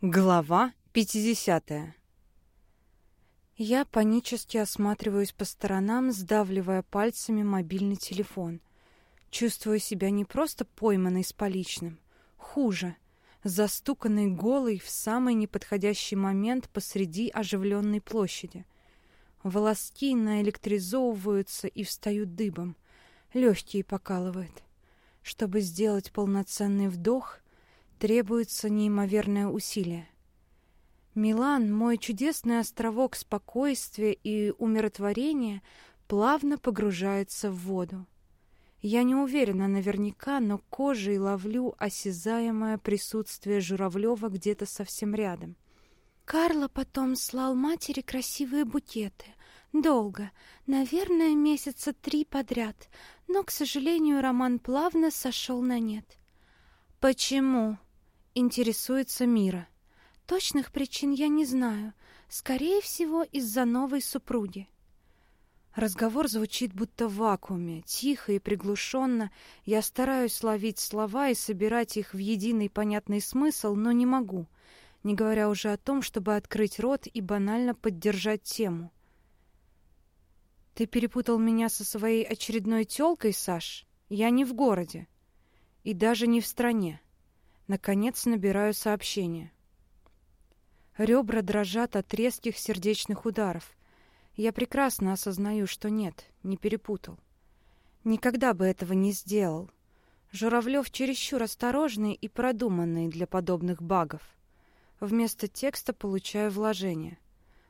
Глава 50. Я панически осматриваюсь по сторонам, сдавливая пальцами мобильный телефон. Чувствую себя не просто пойманной с поличным, хуже, застуканной голой в самый неподходящий момент посреди оживленной площади. Волоски наэлектризовываются и встают дыбом, легкие покалывает. Чтобы сделать полноценный вдох — требуется неимоверное усилие. Милан, мой чудесный островок спокойствия и умиротворения, плавно погружается в воду. Я не уверена наверняка, но кожей ловлю осязаемое присутствие Журавлева где-то совсем рядом. Карло потом слал матери красивые букеты. Долго, наверное, месяца три подряд, но, к сожалению, роман плавно сошел на нет. «Почему?» Интересуется Мира. Точных причин я не знаю. Скорее всего, из-за новой супруги. Разговор звучит будто в вакууме, тихо и приглушенно. Я стараюсь ловить слова и собирать их в единый понятный смысл, но не могу, не говоря уже о том, чтобы открыть рот и банально поддержать тему. «Ты перепутал меня со своей очередной тёлкой, Саш? Я не в городе. И даже не в стране. Наконец набираю сообщение. Ребра дрожат от резких сердечных ударов. Я прекрасно осознаю, что нет, не перепутал. Никогда бы этого не сделал. Журавлев чересчур осторожный и продуманный для подобных багов. Вместо текста получаю вложение.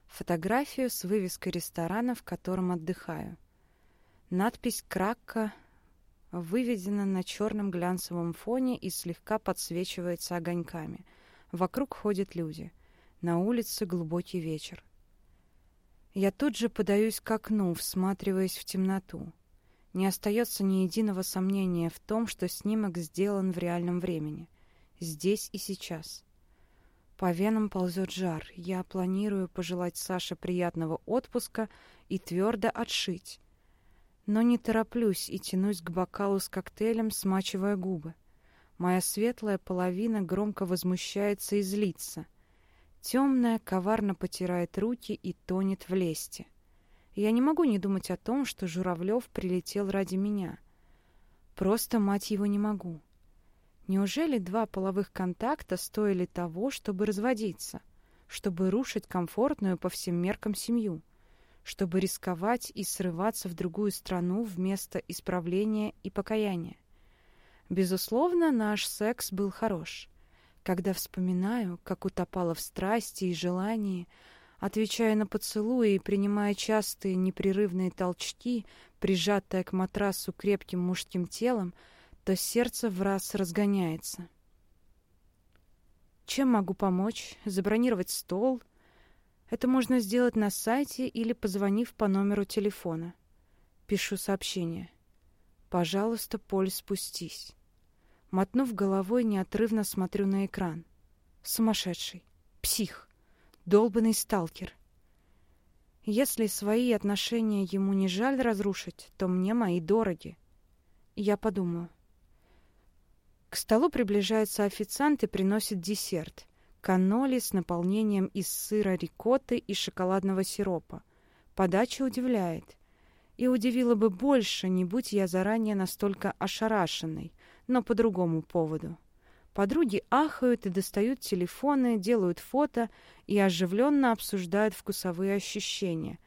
Фотографию с вывеской ресторана, в котором отдыхаю. Надпись «Кракка» выведена на черном глянцевом фоне и слегка подсвечивается огоньками. Вокруг ходят люди. На улице глубокий вечер. Я тут же подаюсь к окну, всматриваясь в темноту. Не остается ни единого сомнения в том, что снимок сделан в реальном времени. Здесь и сейчас. По венам ползет жар. Я планирую пожелать Саше приятного отпуска и твердо отшить но не тороплюсь и тянусь к бокалу с коктейлем, смачивая губы. Моя светлая половина громко возмущается и злится. Темная коварно потирает руки и тонет в лесте. Я не могу не думать о том, что Журавлев прилетел ради меня. Просто мать его не могу. Неужели два половых контакта стоили того, чтобы разводиться, чтобы рушить комфортную по всем меркам семью? Чтобы рисковать и срываться в другую страну вместо исправления и покаяния. Безусловно, наш секс был хорош. Когда вспоминаю, как утопала в страсти и желании, отвечая на поцелуи и принимая частые непрерывные толчки, прижатая к матрасу крепким мужским телом, то сердце в раз разгоняется. Чем могу помочь? Забронировать стол — это можно сделать на сайте или позвонив по номеру телефона. Пишу сообщение. «Пожалуйста, Поль, спустись». Мотнув головой, неотрывно смотрю на экран. Сумасшедший. Псих. Долбанный сталкер. Если свои отношения ему не жаль разрушить, то мне мои дороги. Я подумаю. К столу приближается официант и приносит десерт каноли с наполнением из сыра рикотты и шоколадного сиропа. Подача удивляет. И удивила бы больше, не будь я заранее настолько ошарашенной, но по другому поводу. Подруги ахают и достают телефоны, делают фото и оживленно обсуждают вкусовые ощущения.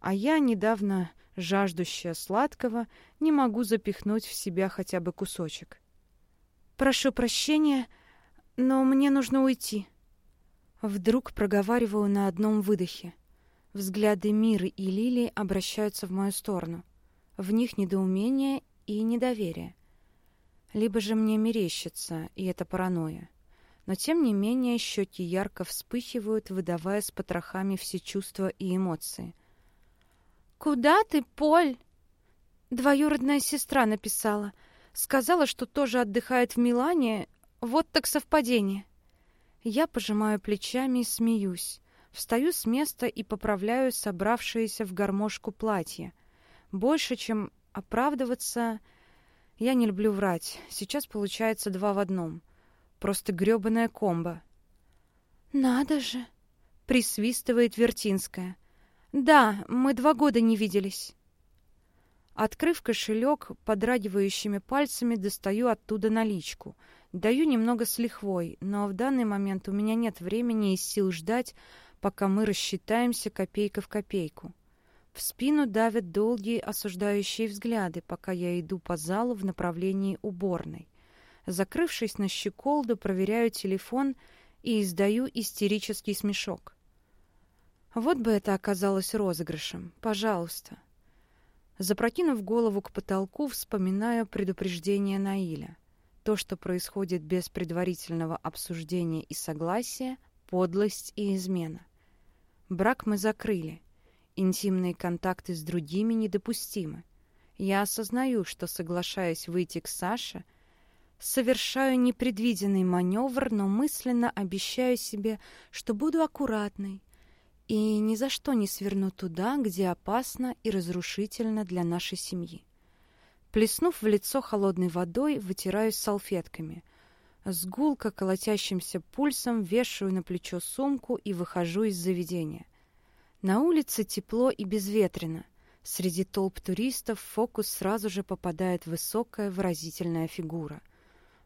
А я, недавно жаждущая сладкого, не могу запихнуть в себя хотя бы кусочек. «Прошу прощения», но мне нужно уйти. Вдруг проговариваю на одном выдохе. Взгляды Миры и Лилии обращаются в мою сторону. В них недоумение и недоверие. Либо же мне мерещится, и это паранойя. Но тем не менее щеки ярко вспыхивают, выдавая с потрохами все чувства и эмоции. «Куда ты, Поль?» Двоюродная сестра написала. Сказала, что тоже отдыхает в Милане, вот так совпадение. Я пожимаю плечами и смеюсь. Встаю с места и поправляю собравшееся в гармошку платье. Больше, чем оправдываться, я не люблю врать. Сейчас получается два в одном. Просто грёбаная комбо. «Надо же!» — присвистывает Вертинская. «Да, мы два года не виделись». Открыв кошелек, подрагивающими пальцами достаю оттуда наличку. Даю немного с лихвой, но в данный момент у меня нет времени и сил ждать, пока мы рассчитаемся копейка в копейку. В спину давят долгие осуждающие взгляды, пока я иду по залу в направлении уборной. Закрывшись на щеколду, проверяю телефон и издаю истерический смешок. Вот бы это оказалось розыгрышем. Пожалуйста. Запрокинув голову к потолку, вспоминаю предупреждение Наиля. То, что происходит без предварительного обсуждения и согласия, подлость и измена. Брак мы закрыли. Интимные контакты с другими недопустимы. Я осознаю, что, соглашаясь выйти к Саше, совершаю непредвиденный маневр, но мысленно обещаю себе, что буду аккуратной и ни за что не сверну туда, где опасно и разрушительно для нашей семьи. Плеснув в лицо холодной водой, вытираюсь салфетками. С гулко колотящимся пульсом вешаю на плечо сумку и выхожу из заведения. На улице тепло и безветренно. Среди толп туристов в фокус сразу же попадает высокая выразительная фигура.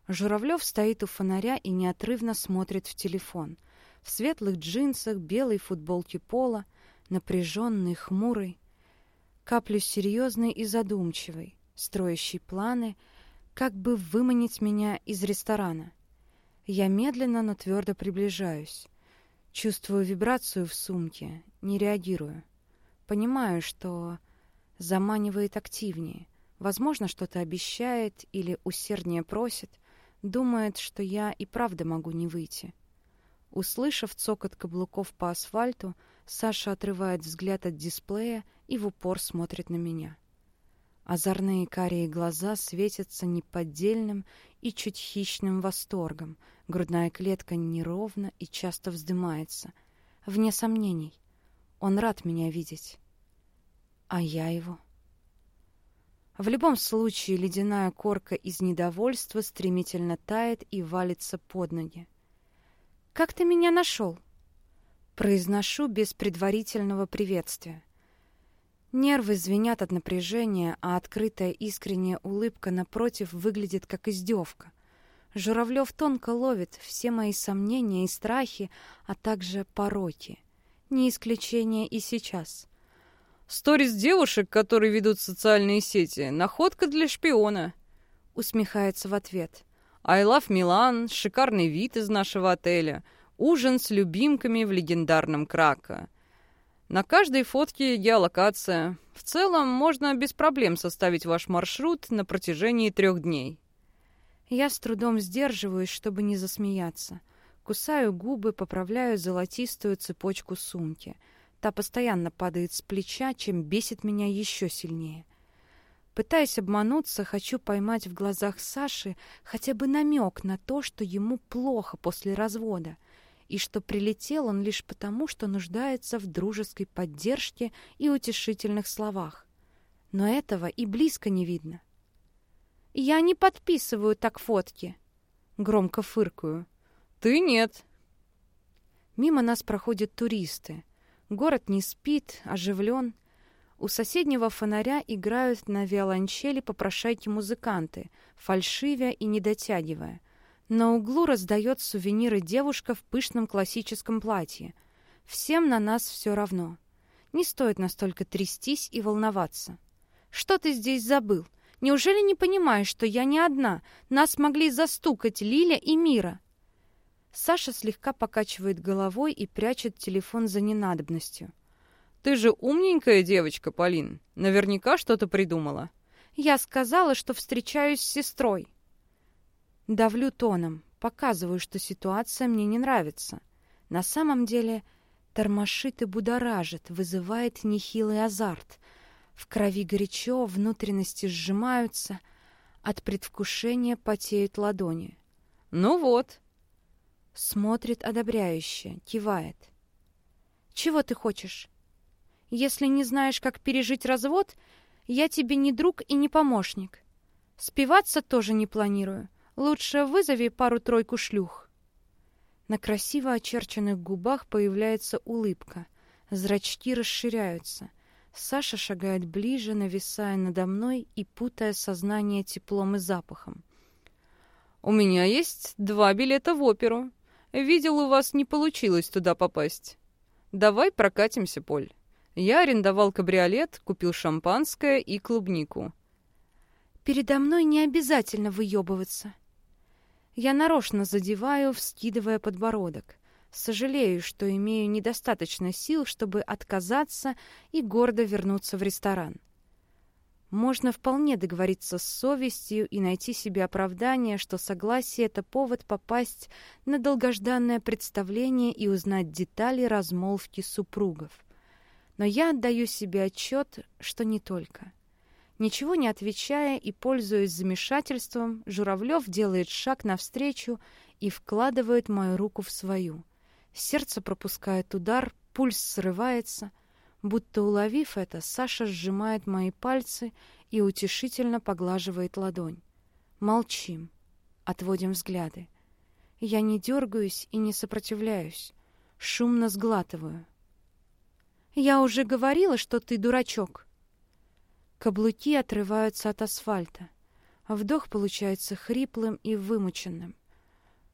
Журавлев стоит у фонаря и неотрывно смотрит в телефон. В светлых джинсах, белой футболке пола, напряженный, хмурый. Каплю серьезный и задумчивый, строящий планы, как бы выманить меня из ресторана. Я медленно, но твердо приближаюсь. Чувствую вибрацию в сумке, не реагирую. Понимаю, что заманивает активнее. Возможно, что-то обещает или усерднее просит. Думает, что я и правда могу не выйти. Услышав цокот каблуков по асфальту, Саша отрывает взгляд от дисплея и в упор смотрит на меня. Озорные карие глаза светятся неподдельным и чуть хищным восторгом. Грудная клетка неровно и часто вздымается. Вне сомнений, он рад меня видеть. А я его. В любом случае, ледяная корка из недовольства стремительно тает и валится под ноги. «Как ты меня нашел?» Произношу без предварительного приветствия. Нервы звенят от напряжения, а открытая искренняя улыбка напротив выглядит как издевка. Журавлев тонко ловит все мои сомнения и страхи, а также пороки. Не исключение и сейчас. «Сторис девушек, которые ведут социальные сети, находка для шпиона», — усмехается в ответ. «I love Милан», шикарный вид из нашего отеля, ужин с любимками в легендарном Крако — на каждой фотке геолокация. В целом, можно без проблем составить ваш маршрут на протяжении трех дней. Я с трудом сдерживаюсь, чтобы не засмеяться. Кусаю губы, поправляю золотистую цепочку сумки. Та постоянно падает с плеча, чем бесит меня еще сильнее. Пытаясь обмануться, хочу поймать в глазах Саши хотя бы намек на то, что ему плохо после развода — и что прилетел он лишь потому, что нуждается в дружеской поддержке и утешительных словах. Но этого и близко не видно. «Я не подписываю так фотки», — громко фыркаю. «Ты нет». Мимо нас проходят туристы. Город не спит, оживлен. У соседнего фонаря играют на виолончели попрошайки-музыканты, фальшивя и не дотягивая — на углу раздает сувениры девушка в пышном классическом платье. Всем на нас все равно. Не стоит настолько трястись и волноваться. Что ты здесь забыл? Неужели не понимаешь, что я не одна? Нас могли застукать Лиля и Мира. Саша слегка покачивает головой и прячет телефон за ненадобностью. Ты же умненькая девочка, Полин. Наверняка что-то придумала. Я сказала, что встречаюсь с сестрой. Давлю тоном, показываю, что ситуация мне не нравится. На самом деле тормошит и будоражит, вызывает нехилый азарт. В крови горячо, внутренности сжимаются, от предвкушения потеют ладони. «Ну вот!» Смотрит одобряюще, кивает. «Чего ты хочешь? Если не знаешь, как пережить развод, я тебе не друг и не помощник. Спиваться тоже не планирую. Лучше вызови пару-тройку шлюх. На красиво очерченных губах появляется улыбка. Зрачки расширяются. Саша шагает ближе, нависая надо мной и путая сознание теплом и запахом. «У меня есть два билета в оперу. Видел, у вас не получилось туда попасть. Давай прокатимся, Поль. Я арендовал кабриолет, купил шампанское и клубнику. Передо мной не обязательно выебываться. Я нарочно задеваю, вскидывая подбородок. Сожалею, что имею недостаточно сил, чтобы отказаться и гордо вернуться в ресторан. Можно вполне договориться с совестью и найти себе оправдание, что согласие — это повод попасть на долгожданное представление и узнать детали размолвки супругов. Но я отдаю себе отчет, что не только. Ничего не отвечая и пользуясь замешательством, Журавлев делает шаг навстречу и вкладывает мою руку в свою. Сердце пропускает удар, пульс срывается. Будто уловив это, Саша сжимает мои пальцы и утешительно поглаживает ладонь. Молчим, отводим взгляды. Я не дергаюсь и не сопротивляюсь, шумно сглатываю. «Я уже говорила, что ты дурачок». Каблуки отрываются от асфальта. Вдох получается хриплым и вымученным.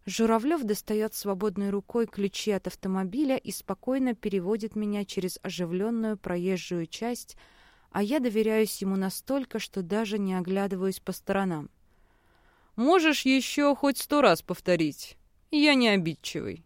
Журавлев достает свободной рукой ключи от автомобиля и спокойно переводит меня через оживленную проезжую часть, а я доверяюсь ему настолько, что даже не оглядываюсь по сторонам. «Можешь еще хоть сто раз повторить. Я не обидчивый».